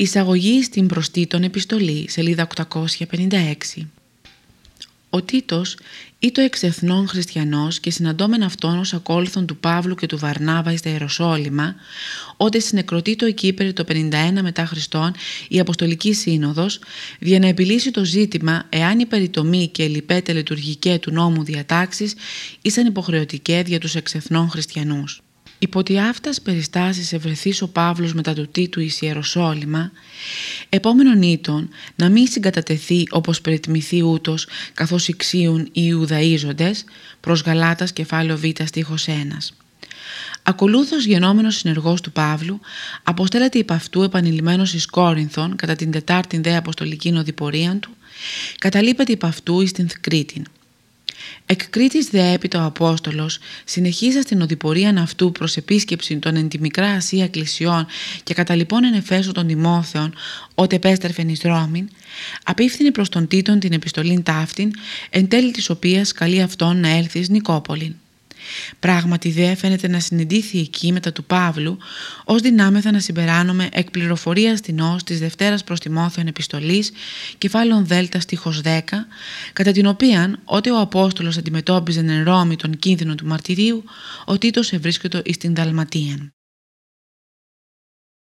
Εισαγωγή στην προστήτων επιστολή, σελίδα 856. Ο Τίτος ή το εξεθνών χριστιανός και συναντώμεν αυτόν ως ακόλουθον του Παύλου και του Βαρνάβα στα Ιεροσόλυμα, ότε συνεκροτεί το Κύπρι το 51 μετά Χριστόν η Αποστολική Σύνοδος, για να επιλύσει το ζήτημα εάν η περιτομή και λιπέτε λειτουργικέ του νόμου διατάξεις ήσαν υποχρεωτικέ για τους εξεθνών χριστιανούς. Υπό τη αυτάς περιστάσεις ευρεθείς ο Παύλος μετά του Τίτου εις Ιεροσόλυμα, επόμενον ήτον να μην συγκατατεθεί όπως περιτιμηθεί ούτως καθώς εξίουν οι Ιουδαΐζοντες προς Γαλάτας κεφάλαιο Β στίχος 1. Ακολούθως γενόμενος συνεργός του Παύλου, αποστέλλεται υπ' αυτού επανειλημμένος εις Κόρινθον κατά την τετάρτη δε αποστολική νοδηπορία του, καταλείπεται υπ' αυτού εις την Κρήτην. Εκ Κρήτης δε έπειτα ο Απόστολος, συνεχίζα στην οδηπορία αυτού προς επίσκεψη των εν τη Μικρά Ασία Εκκλησιών και κατά λοιπόν εν Εφέσω των Τιμόθεων, ότε επέστρεφεν εις Ρώμην, απίφθηνε προς τον Τίτον την επιστολήν ταύτην, εν τέλει της οποίας καλεί αυτόν να έλθει εις Νικόπολην. Πράγματι δε φαίνεται να συνεντήθη εκεί μετά του Παύλου, ως δυνάμεθα να συμπεράνουμε εκ πληροφορίας την ω της Δευτέρας προς Τιμόθεων Επιστολής, κεφάλαιον Δέλτα στίχος 10, κατά την οποία, ότι ο Απόστολος αντιμετώπιζε εν Ρώμη τον κίνδυνο του μαρτυρίου, ο Τίτος ευρίσκεται εις την Δαλματίαν.